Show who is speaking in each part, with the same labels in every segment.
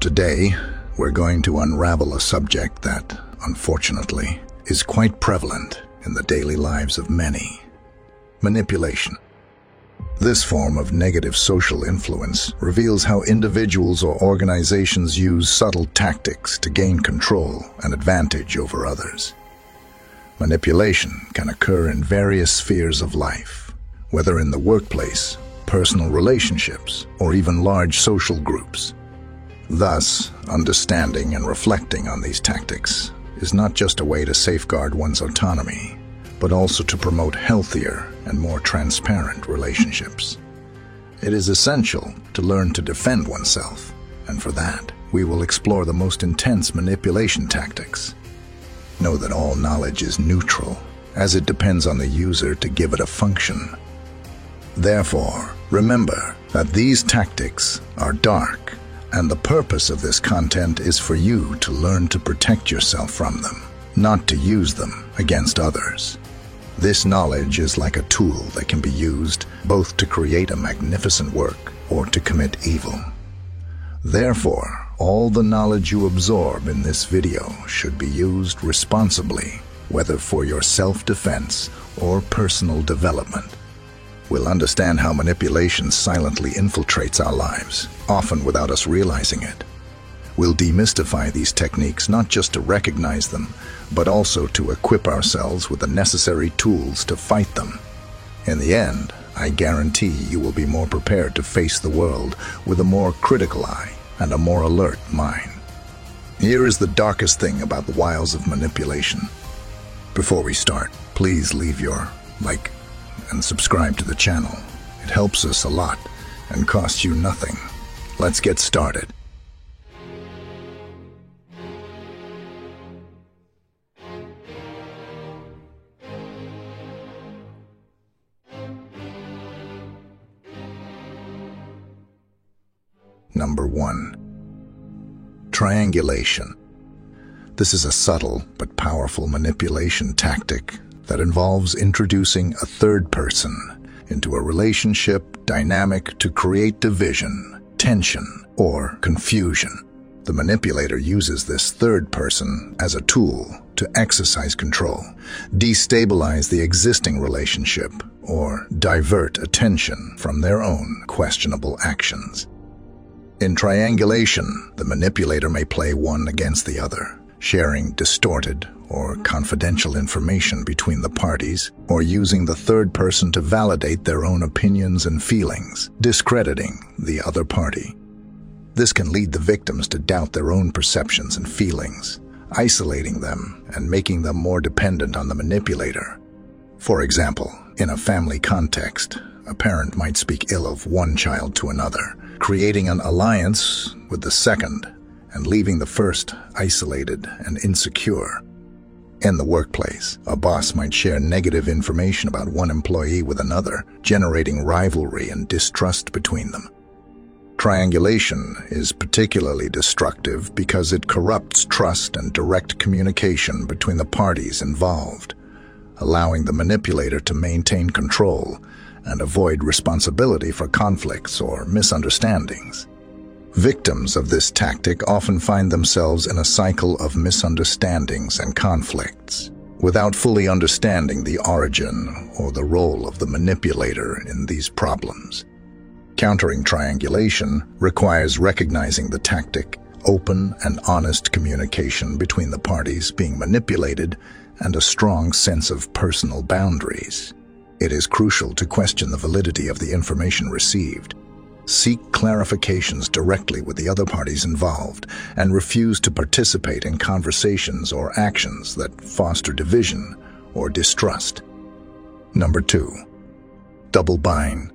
Speaker 1: Today, we're going to unravel a subject that, unfortunately, is quite prevalent in the daily lives of many. Manipulation. This form of negative social influence reveals how individuals or organizations use subtle tactics to gain control and advantage over others. Manipulation can occur in various spheres of life, whether in the workplace, personal relationships, or even large social groups. Thus, understanding and reflecting on these tactics is not just a way to safeguard one's autonomy, but also to promote healthier and more transparent relationships. It is essential to learn to defend oneself, and for that, we will explore the most intense manipulation tactics. Know that all knowledge is neutral, as it depends on the user to give it a function. Therefore, remember that these tactics are dark and the purpose of this content is for you to learn to protect yourself from them, not to use them against others. This knowledge is like a tool that can be used both to create a magnificent work or to commit evil. Therefore, all the knowledge you absorb in this video should be used responsibly, whether for your self-defense or personal development. We'll understand how manipulation silently infiltrates our lives, often without us realizing it. We'll demystify these techniques not just to recognize them, but also to equip ourselves with the necessary tools to fight them. In the end, I guarantee you will be more prepared to face the world with a more critical eye and a more alert mind. Here is the darkest thing about the wiles of manipulation. Before we start, please leave your like and subscribe to the channel. It helps us a lot and costs you nothing. Let's get started. Number 1. Triangulation. This is a subtle but powerful manipulation tactic that involves introducing a third person into a relationship dynamic to create division, tension, or confusion. The manipulator uses this third person as a tool to exercise control, destabilize the existing relationship, or divert attention from their own questionable actions. In triangulation, the manipulator may play one against the other, sharing distorted or confidential information between the parties, or using the third person to validate their own opinions and feelings, discrediting the other party. This can lead the victims to doubt their own perceptions and feelings, isolating them and making them more dependent on the manipulator. For example, in a family context, a parent might speak ill of one child to another, creating an alliance with the second and leaving the first isolated and insecure. In the workplace, a boss might share negative information about one employee with another, generating rivalry and distrust between them. Triangulation is particularly destructive because it corrupts trust and direct communication between the parties involved, allowing the manipulator to maintain control and avoid responsibility for conflicts or misunderstandings. Victims of this tactic often find themselves in a cycle of misunderstandings and conflicts, without fully understanding the origin or the role of the manipulator in these problems. Countering triangulation requires recognizing the tactic, open and honest communication between the parties being manipulated, and a strong sense of personal boundaries. It is crucial to question the validity of the information received seek clarifications directly with the other parties involved, and refuse to participate in conversations or actions that foster division or distrust. Number two, double bind.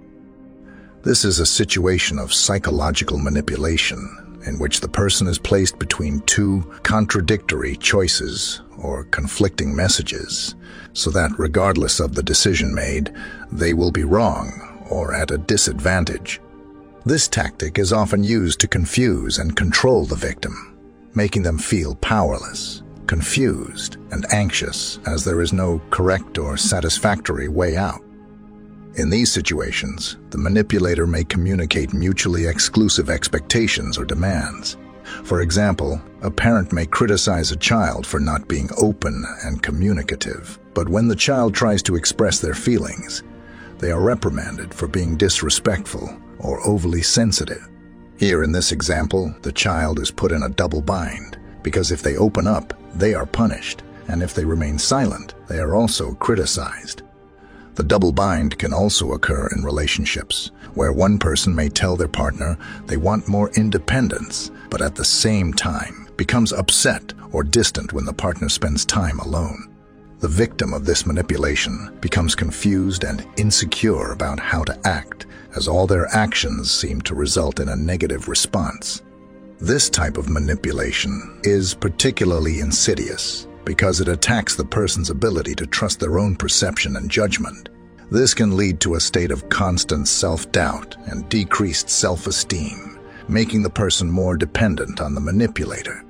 Speaker 1: This is a situation of psychological manipulation in which the person is placed between two contradictory choices or conflicting messages, so that regardless of the decision made, they will be wrong or at a disadvantage. This tactic is often used to confuse and control the victim, making them feel powerless, confused, and anxious as there is no correct or satisfactory way out. In these situations, the manipulator may communicate mutually exclusive expectations or demands, For example, a parent may criticize a child for not being open and communicative, but when the child tries to express their feelings, they are reprimanded for being disrespectful or overly sensitive. Here in this example, the child is put in a double bind, because if they open up, they are punished, and if they remain silent, they are also criticized. The double bind can also occur in relationships, where one person may tell their partner they want more independence, but at the same time becomes upset or distant when the partner spends time alone. The victim of this manipulation becomes confused and insecure about how to act, as all their actions seem to result in a negative response. This type of manipulation is particularly insidious because it attacks the person's ability to trust their own perception and judgment. This can lead to a state of constant self-doubt and decreased self-esteem, making the person more dependent on the manipulator.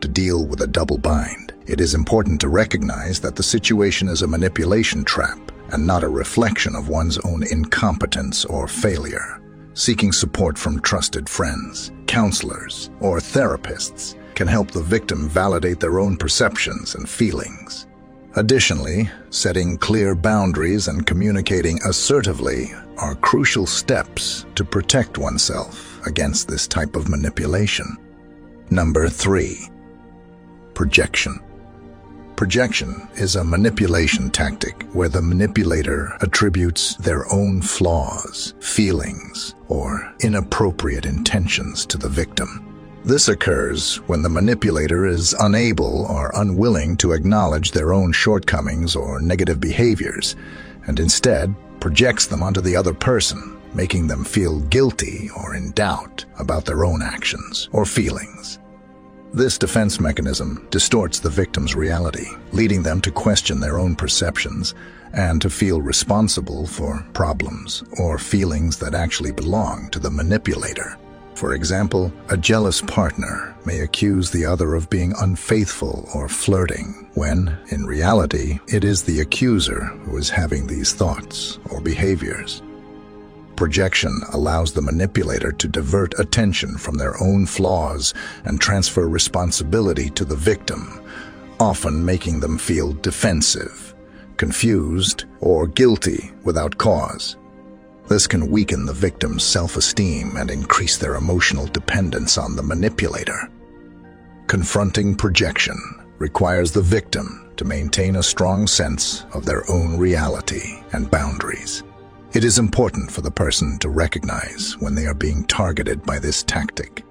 Speaker 1: To deal with a double bind, it is important to recognize that the situation is a manipulation trap and not a reflection of one's own incompetence or failure. Seeking support from trusted friends, counselors, or therapists can help the victim validate their own perceptions and feelings. Additionally, setting clear boundaries and communicating assertively are crucial steps to protect oneself against this type of manipulation. Number 3. Projection. Projection is a manipulation tactic where the manipulator attributes their own flaws, feelings, or inappropriate intentions to the victim. This occurs when the manipulator is unable or unwilling to acknowledge their own shortcomings or negative behaviors, and instead projects them onto the other person, making them feel guilty or in doubt about their own actions or feelings. This defense mechanism distorts the victim's reality, leading them to question their own perceptions and to feel responsible for problems or feelings that actually belong to the manipulator. For example, a jealous partner may accuse the other of being unfaithful or flirting, when, in reality, it is the accuser who is having these thoughts or behaviors. Projection allows the manipulator to divert attention from their own flaws and transfer responsibility to the victim, often making them feel defensive, confused, or guilty without cause. This can weaken the victim's self-esteem and increase their emotional dependence on the manipulator. Confronting projection requires the victim to maintain a strong sense of their own reality and boundaries. It is important for the person to recognize when they are being targeted by this tactic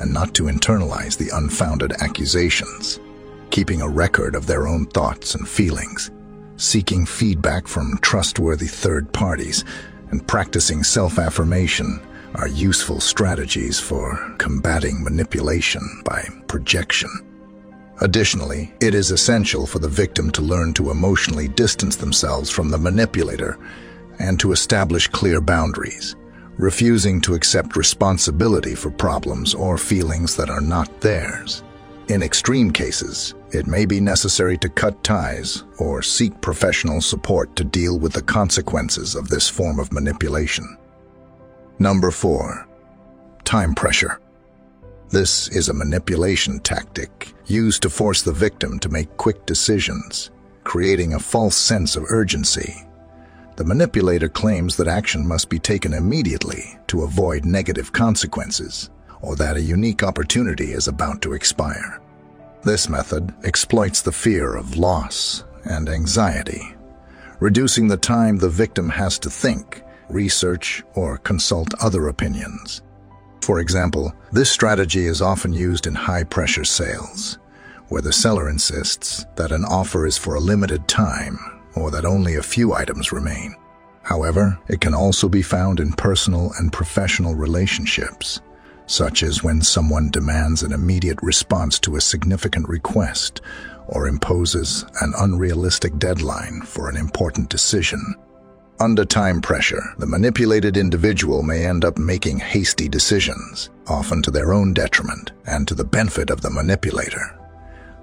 Speaker 1: and not to internalize the unfounded accusations, keeping a record of their own thoughts and feelings, seeking feedback from trustworthy third parties, and practicing self-affirmation are useful strategies for combating manipulation by projection. Additionally, it is essential for the victim to learn to emotionally distance themselves from the manipulator and to establish clear boundaries, refusing to accept responsibility for problems or feelings that are not theirs. In extreme cases, it may be necessary to cut ties or seek professional support to deal with the consequences of this form of manipulation. Number 4. Time pressure. This is a manipulation tactic used to force the victim to make quick decisions, creating a false sense of urgency. The manipulator claims that action must be taken immediately to avoid negative consequences or that a unique opportunity is about to expire. This method exploits the fear of loss and anxiety, reducing the time the victim has to think, research, or consult other opinions. For example, this strategy is often used in high-pressure sales, where the seller insists that an offer is for a limited time or that only a few items remain. However, it can also be found in personal and professional relationships, such as when someone demands an immediate response to a significant request or imposes an unrealistic deadline for an important decision. Under time pressure, the manipulated individual may end up making hasty decisions, often to their own detriment and to the benefit of the manipulator.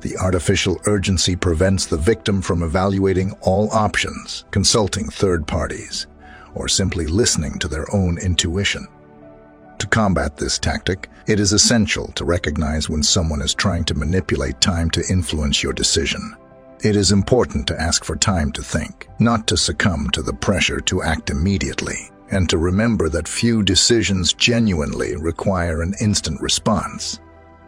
Speaker 1: The artificial urgency prevents the victim from evaluating all options, consulting third parties, or simply listening to their own intuition. To combat this tactic, it is essential to recognize when someone is trying to manipulate time to influence your decision. It is important to ask for time to think, not to succumb to the pressure to act immediately, and to remember that few decisions genuinely require an instant response.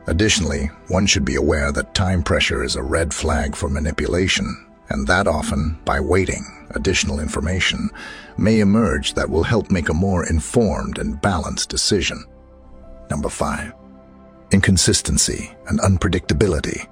Speaker 1: Additionally, one should be aware that time pressure is a red flag for manipulation, and that often, by waiting, additional information may emerge that will help make a more informed and balanced decision. Number 5. Inconsistency and unpredictability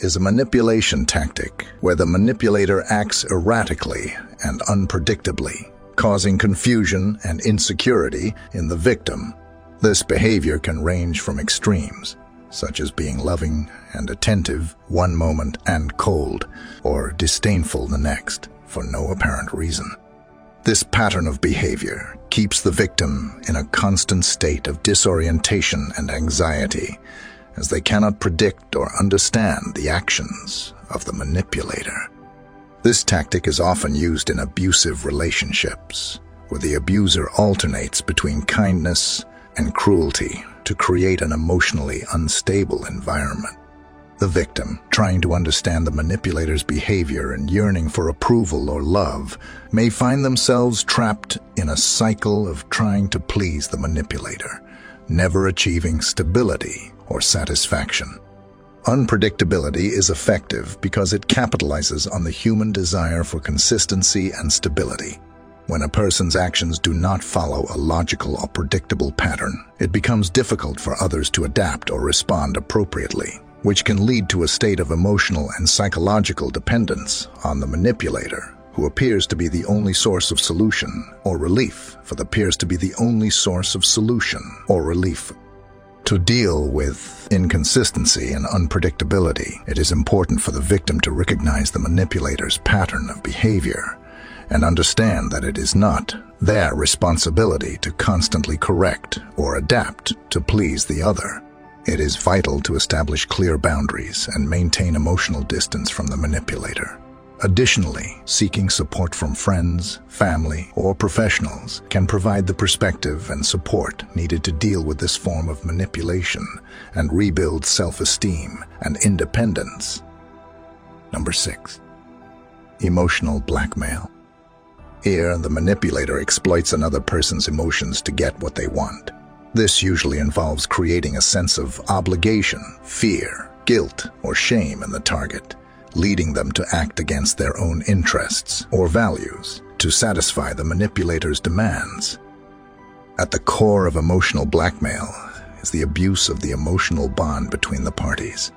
Speaker 1: is a manipulation tactic where the manipulator acts erratically and unpredictably, causing confusion and insecurity in the victim. This behavior can range from extremes, such as being loving and attentive one moment and cold, or disdainful the next, for no apparent reason. This pattern of behavior keeps the victim in a constant state of disorientation and anxiety, as they cannot predict or understand the actions of the manipulator. This tactic is often used in abusive relationships, where the abuser alternates between kindness and cruelty to create an emotionally unstable environment. The victim, trying to understand the manipulator's behavior and yearning for approval or love, may find themselves trapped in a cycle of trying to please the manipulator, never achieving stability or satisfaction. Unpredictability is effective because it capitalizes on the human desire for consistency and stability. When a person's actions do not follow a logical or predictable pattern, it becomes difficult for others to adapt or respond appropriately, which can lead to a state of emotional and psychological dependence on the manipulator, who appears to be the only source of solution or relief for the appears to be the only source of solution or relief. To deal with inconsistency and unpredictability, it is important for the victim to recognize the manipulator's pattern of behavior and understand that it is not their responsibility to constantly correct or adapt to please the other. It is vital to establish clear boundaries and maintain emotional distance from the manipulator. Additionally, seeking support from friends, family, or professionals can provide the perspective and support needed to deal with this form of manipulation and rebuild self-esteem and independence. Number 6. Emotional blackmail. Here, the manipulator exploits another person's emotions to get what they want. This usually involves creating a sense of obligation, fear, guilt, or shame in the target leading them to act against their own interests or values to satisfy the manipulator's demands. At the core of emotional blackmail is the abuse of the emotional bond between the parties.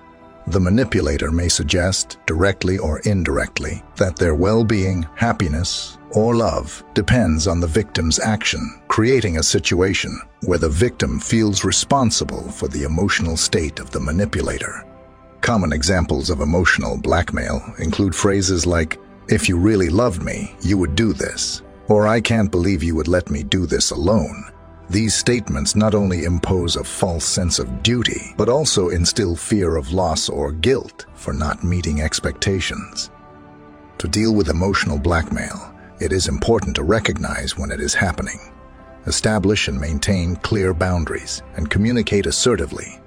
Speaker 1: The manipulator may suggest, directly or indirectly, that their well-being, happiness, or love depends on the victim's action, creating a situation where the victim feels responsible for the emotional state of the manipulator. Common examples of emotional blackmail include phrases like, if you really loved me, you would do this, or I can't believe you would let me do this alone. These statements not only impose a false sense of duty, but also instill fear of loss or guilt for not meeting expectations. To deal with emotional blackmail, it is important to recognize when it is happening. Establish and maintain clear boundaries and communicate assertively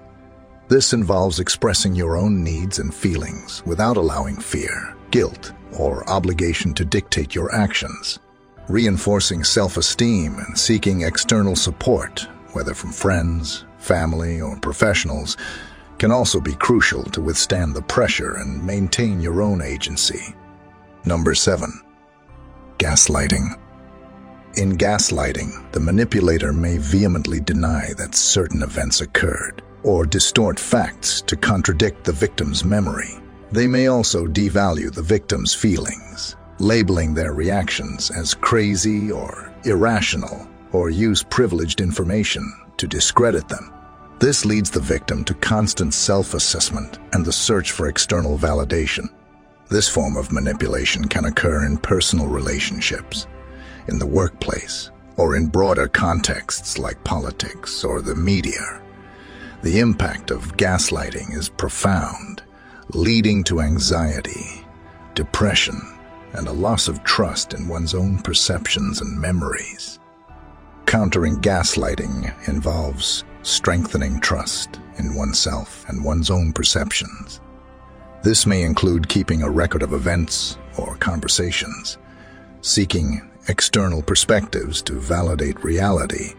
Speaker 1: this involves expressing your own needs and feelings without allowing fear, guilt, or obligation to dictate your actions. Reinforcing self-esteem and seeking external support, whether from friends, family, or professionals, can also be crucial to withstand the pressure and maintain your own agency. Number 7. Gaslighting. In gaslighting, the manipulator may vehemently deny that certain events occurred, or distort facts to contradict the victim's memory. They may also devalue the victim's feelings, labeling their reactions as crazy or irrational, or use privileged information to discredit them. This leads the victim to constant self-assessment and the search for external validation. This form of manipulation can occur in personal relationships, in the workplace, or in broader contexts like politics or the media. The impact of gaslighting is profound, leading to anxiety, depression, and a loss of trust in one's own perceptions and memories. Countering gaslighting involves strengthening trust in oneself and one's own perceptions. This may include keeping a record of events or conversations, seeking external perspectives to validate reality,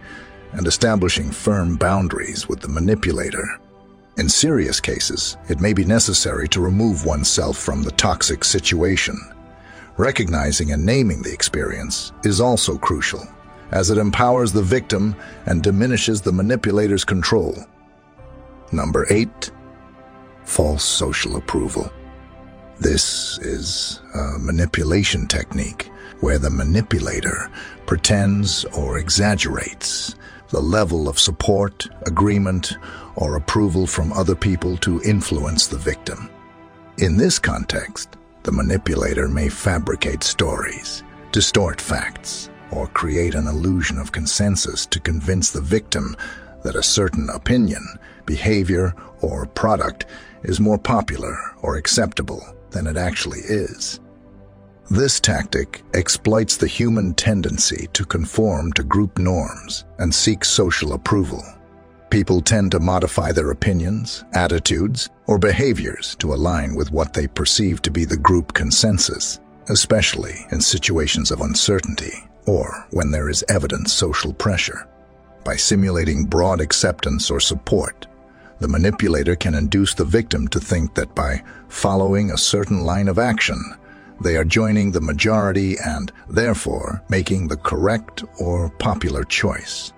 Speaker 1: and establishing firm boundaries with the manipulator. In serious cases, it may be necessary to remove oneself from the toxic situation. Recognizing and naming the experience is also crucial, as it empowers the victim and diminishes the manipulator's control. Number 8. False social approval. This is a manipulation technique where the manipulator pretends or exaggerates the level of support, agreement, or approval from other people to influence the victim. In this context, the manipulator may fabricate stories, distort facts, or create an illusion of consensus to convince the victim that a certain opinion, behavior, or product is more popular or acceptable than it actually is. This tactic exploits the human tendency to conform to group norms and seek social approval. People tend to modify their opinions, attitudes, or behaviors to align with what they perceive to be the group consensus, especially in situations of uncertainty or when there is evident social pressure. By simulating broad acceptance or support, the manipulator can induce the victim to think that by following a certain line of action, they are joining the majority and, therefore, making the correct or popular choice.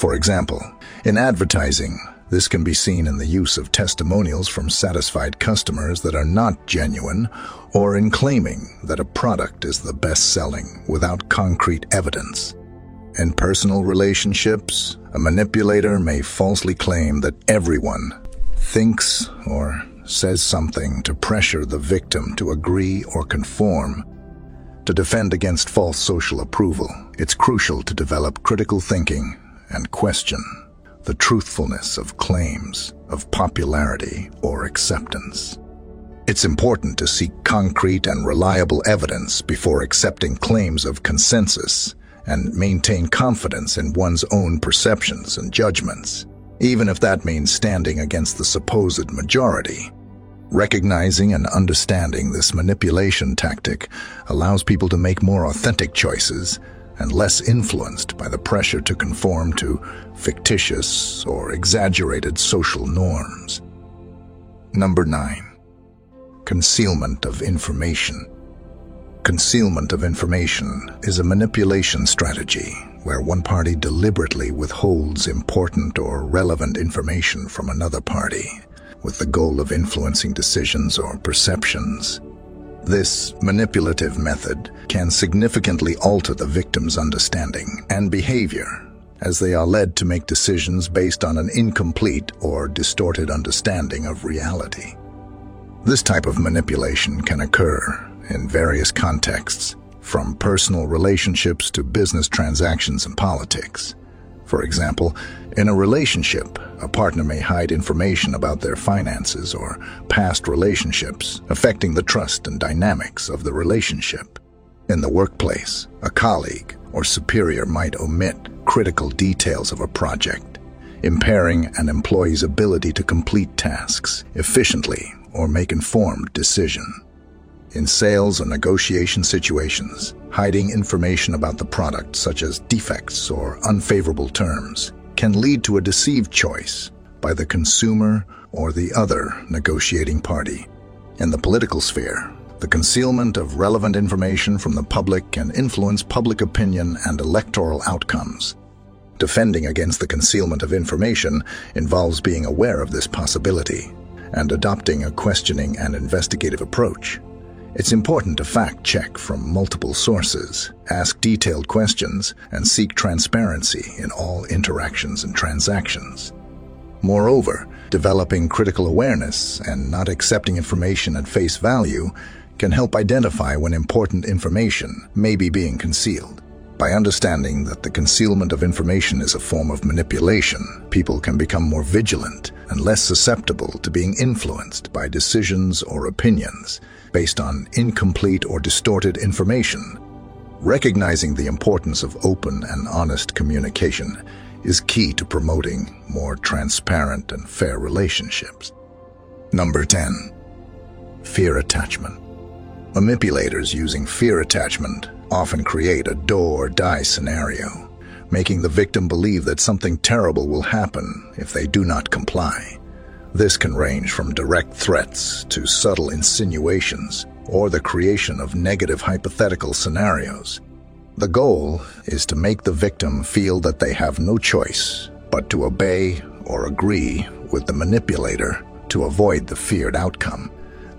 Speaker 1: For example, in advertising, this can be seen in the use of testimonials from satisfied customers that are not genuine or in claiming that a product is the best-selling without concrete evidence. In personal relationships, a manipulator may falsely claim that everyone thinks or says something to pressure the victim to agree or conform. To defend against false social approval, it's crucial to develop critical thinking and question the truthfulness of claims of popularity or acceptance. It's important to seek concrete and reliable evidence before accepting claims of consensus and maintain confidence in one's own perceptions and judgments, even if that means standing against the supposed majority. Recognizing and understanding this manipulation tactic allows people to make more authentic choices and less influenced by the pressure to conform to fictitious or exaggerated social norms. Number 9. Concealment of information. Concealment of information is a manipulation strategy where one party deliberately withholds important or relevant information from another party with the goal of influencing decisions or perceptions. This manipulative method can significantly alter the victim's understanding and behavior as they are led to make decisions based on an incomplete or distorted understanding of reality. This type of manipulation can occur in various contexts, from personal relationships to business transactions and politics. For example, in a relationship, a partner may hide information about their finances or past relationships, affecting the trust and dynamics of the relationship. In the workplace, a colleague or superior might omit critical details of a project, impairing an employee's ability to complete tasks efficiently or make informed decision. In sales or negotiation situations, hiding information about the product, such as defects or unfavorable terms, can lead to a deceived choice by the consumer or the other negotiating party. In the political sphere, the concealment of relevant information from the public can influence public opinion and electoral outcomes. Defending against the concealment of information involves being aware of this possibility and adopting a questioning and investigative approach. It's important to fact-check from multiple sources, ask detailed questions, and seek transparency in all interactions and transactions. Moreover, developing critical awareness and not accepting information at face value can help identify when important information may be being concealed. By understanding that the concealment of information is a form of manipulation, people can become more vigilant and less susceptible to being influenced by decisions or opinions based on incomplete or distorted information. Recognizing the importance of open and honest communication is key to promoting more transparent and fair relationships. Number 10. Fear attachment. Manipulators using fear attachment often create a do or die scenario, making the victim believe that something terrible will happen if they do not comply. This can range from direct threats to subtle insinuations or the creation of negative hypothetical scenarios. The goal is to make the victim feel that they have no choice but to obey or agree with the manipulator to avoid the feared outcome.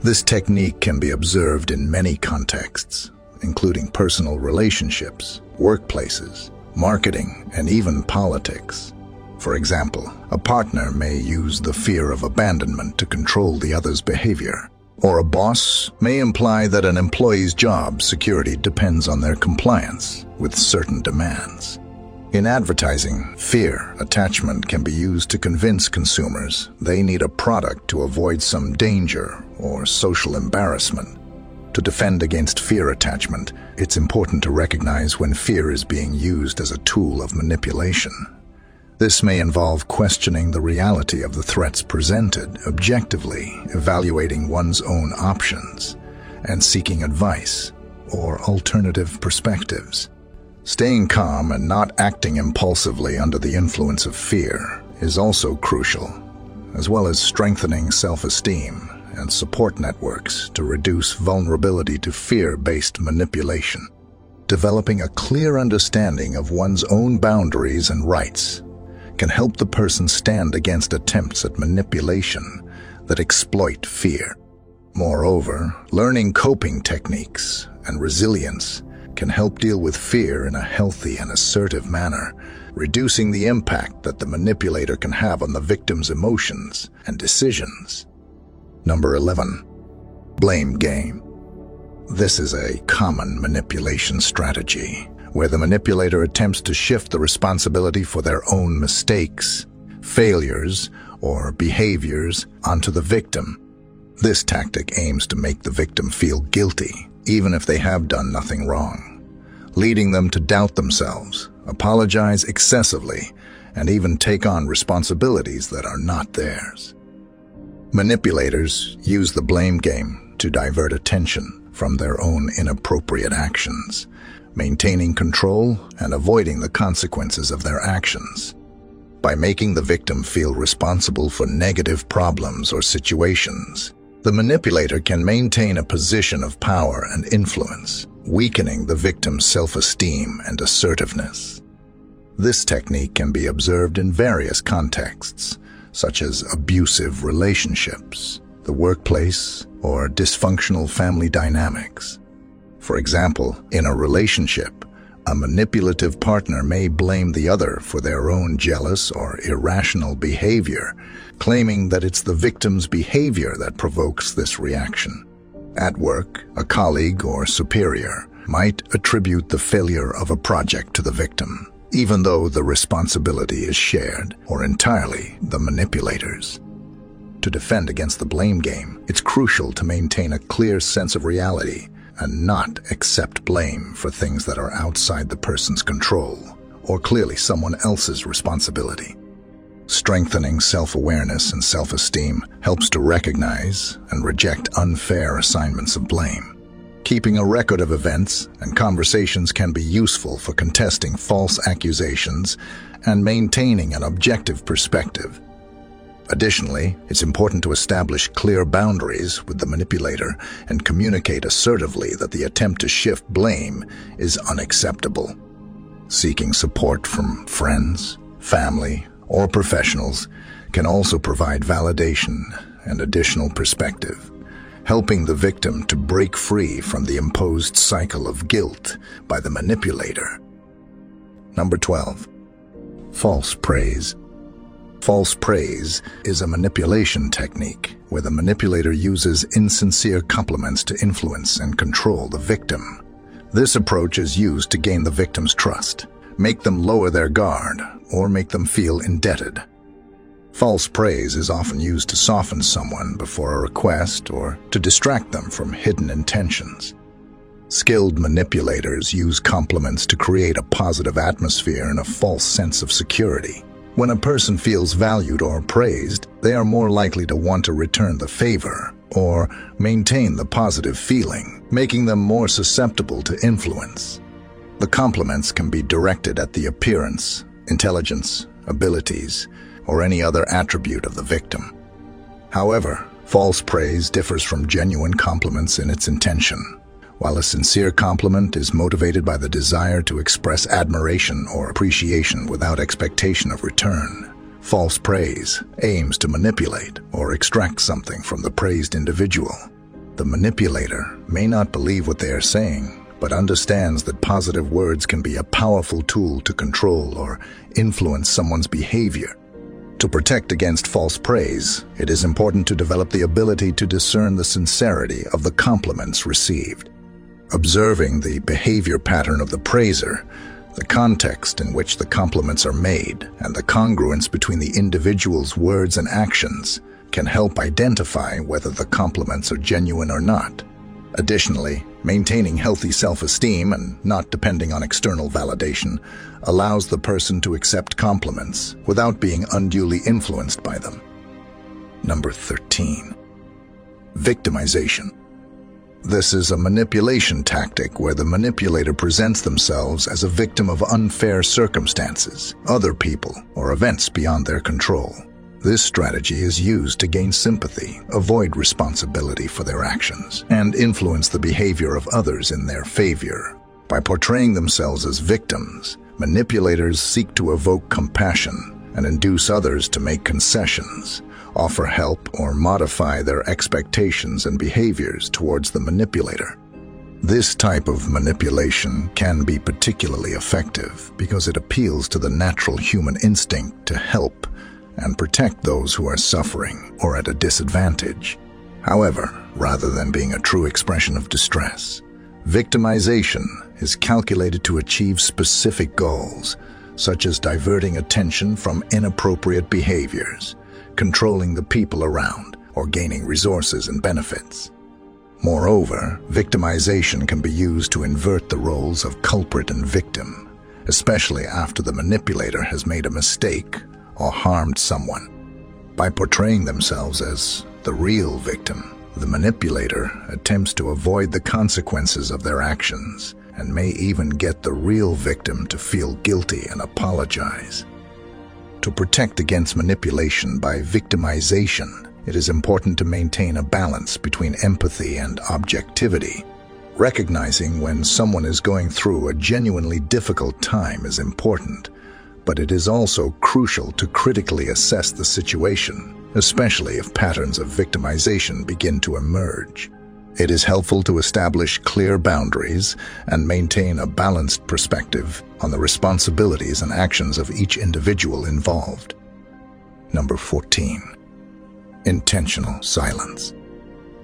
Speaker 1: This technique can be observed in many contexts, including personal relationships, workplaces, marketing, and even politics. For example, a partner may use the fear of abandonment to control the other's behavior, or a boss may imply that an employee's job security depends on their compliance with certain demands. In advertising, fear attachment can be used to convince consumers they need a product to avoid some danger or social embarrassment. To defend against fear attachment, it's important to recognize when fear is being used as a tool of manipulation. This may involve questioning the reality of the threats presented, objectively evaluating one's own options, and seeking advice or alternative perspectives. Staying calm and not acting impulsively under the influence of fear is also crucial, as well as strengthening self-esteem and support networks to reduce vulnerability to fear-based manipulation. Developing a clear understanding of one's own boundaries and rights can help the person stand against attempts at manipulation that exploit fear. Moreover, learning coping techniques and resilience can help deal with fear in a healthy and assertive manner, reducing the impact that the manipulator can have on the victim's emotions and decisions. Number 11. Blame game. This is a common manipulation strategy where the manipulator attempts to shift the responsibility for their own mistakes, failures, or behaviors onto the victim. This tactic aims to make the victim feel guilty, even if they have done nothing wrong, leading them to doubt themselves, apologize excessively, and even take on responsibilities that are not theirs. Manipulators use the blame game to divert attention from their own inappropriate actions, maintaining control and avoiding the consequences of their actions. By making the victim feel responsible for negative problems or situations, the manipulator can maintain a position of power and influence, weakening the victim's self-esteem and assertiveness. This technique can be observed in various contexts, such as abusive relationships, the workplace, or dysfunctional family dynamics. For example, in a relationship, a manipulative partner may blame the other for their own jealous or irrational behavior, claiming that it's the victim's behavior that provokes this reaction. At work, a colleague or superior might attribute the failure of a project to the victim, even though the responsibility is shared or entirely the manipulator's. To defend against the blame game, it's crucial to maintain a clear sense of reality and not accept blame for things that are outside the person's control or clearly someone else's responsibility. Strengthening self-awareness and self-esteem helps to recognize and reject unfair assignments of blame. Keeping a record of events and conversations can be useful for contesting false accusations and maintaining an objective perspective. Additionally, it's important to establish clear boundaries with the manipulator and communicate assertively that the attempt to shift blame is unacceptable. Seeking support from friends, family, or professionals can also provide validation and additional perspective helping the victim to break free from the imposed cycle of guilt by the manipulator. Number 12. False praise. False praise is a manipulation technique where the manipulator uses insincere compliments to influence and control the victim. This approach is used to gain the victim's trust, make them lower their guard, or make them feel indebted. False praise is often used to soften someone before a request or to distract them from hidden intentions. Skilled manipulators use compliments to create a positive atmosphere and a false sense of security. When a person feels valued or praised, they are more likely to want to return the favor or maintain the positive feeling, making them more susceptible to influence. The compliments can be directed at the appearance, intelligence, abilities, or any other attribute of the victim. However, false praise differs from genuine compliments in its intention. While a sincere compliment is motivated by the desire to express admiration or appreciation without expectation of return, false praise aims to manipulate or extract something from the praised individual. The manipulator may not believe what they are saying, but understands that positive words can be a powerful tool to control or influence someone's behavior. To protect against false praise, it is important to develop the ability to discern the sincerity of the compliments received. Observing the behavior pattern of the praiser, the context in which the compliments are made, and the congruence between the individual's words and actions can help identify whether the compliments are genuine or not. Additionally, maintaining healthy self-esteem and not depending on external validation allows the person to accept compliments without being unduly influenced by them. Number 13. Victimization. This is a manipulation tactic where the manipulator presents themselves as a victim of unfair circumstances, other people, or events beyond their control. This strategy is used to gain sympathy, avoid responsibility for their actions, and influence the behavior of others in their favor. By portraying themselves as victims, manipulators seek to evoke compassion and induce others to make concessions, offer help, or modify their expectations and behaviors towards the manipulator. This type of manipulation can be particularly effective because it appeals to the natural human instinct to help and protect those who are suffering or at a disadvantage. However, rather than being a true expression of distress, victimization is calculated to achieve specific goals, such as diverting attention from inappropriate behaviors, controlling the people around, or gaining resources and benefits. Moreover, victimization can be used to invert the roles of culprit and victim, especially after the manipulator has made a mistake or harmed someone. By portraying themselves as the real victim, the manipulator attempts to avoid the consequences of their actions and may even get the real victim to feel guilty and apologize. To protect against manipulation by victimization, it is important to maintain a balance between empathy and objectivity. Recognizing when someone is going through a genuinely difficult time is important, but it is also crucial to critically assess the situation, especially if patterns of victimization begin to emerge. It is helpful to establish clear boundaries and maintain a balanced perspective on the responsibilities and actions of each individual involved. Number 14. Intentional silence.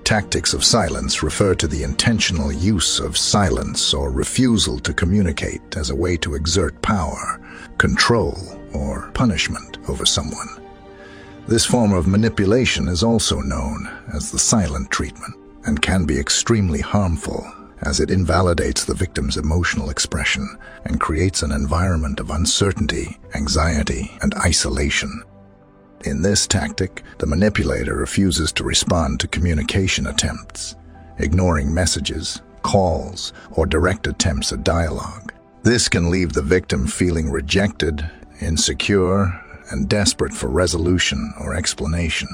Speaker 1: Tactics of silence refer to the intentional use of silence or refusal to communicate as a way to exert power, control, or punishment over someone. This form of manipulation is also known as the silent treatment and can be extremely harmful as it invalidates the victim's emotional expression and creates an environment of uncertainty, anxiety, and isolation. In this tactic, the manipulator refuses to respond to communication attempts, ignoring messages, calls, or direct attempts at dialogue. This can leave the victim feeling rejected, insecure, and desperate for resolution or explanation.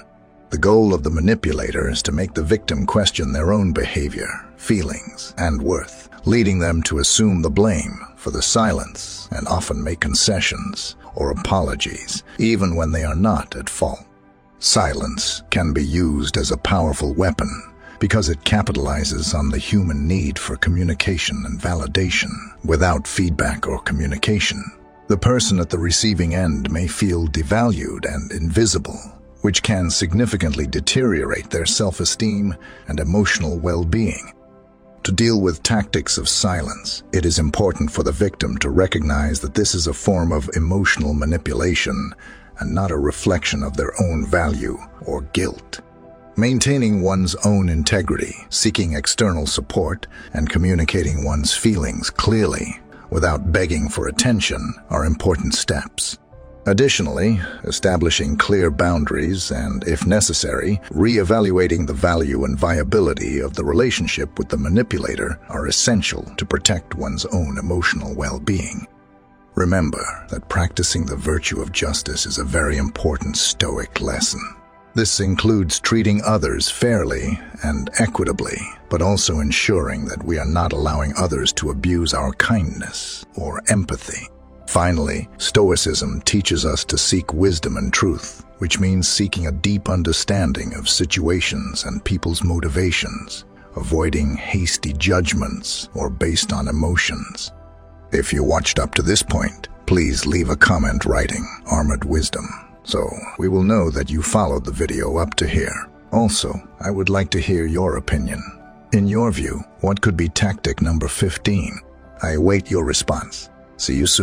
Speaker 1: The goal of the manipulator is to make the victim question their own behavior, feelings, and worth, leading them to assume the blame for the silence and often make concessions or apologies, even when they are not at fault. Silence can be used as a powerful weapon because it capitalizes on the human need for communication and validation without feedback or communication. The person at the receiving end may feel devalued and invisible, which can significantly deteriorate their self-esteem and emotional well-being. To deal with tactics of silence, it is important for the victim to recognize that this is a form of emotional manipulation and not a reflection of their own value or guilt. Maintaining one's own integrity, seeking external support, and communicating one's feelings clearly without begging for attention are important steps. Additionally, establishing clear boundaries and, if necessary, re-evaluating the value and viability of the relationship with the manipulator are essential to protect one's own emotional well-being. Remember that practicing the virtue of justice is a very important Stoic lesson. This includes treating others fairly and equitably, but also ensuring that we are not allowing others to abuse our kindness or empathy. Finally, Stoicism teaches us to seek wisdom and truth, which means seeking a deep understanding of situations and people's motivations, avoiding hasty judgments or based on emotions. If you watched up to this point, please leave a comment writing Armored Wisdom so we will know that you followed the video up to here. Also, I would like to hear your opinion. In your view, what could be tactic number 15? I await your response. See you soon.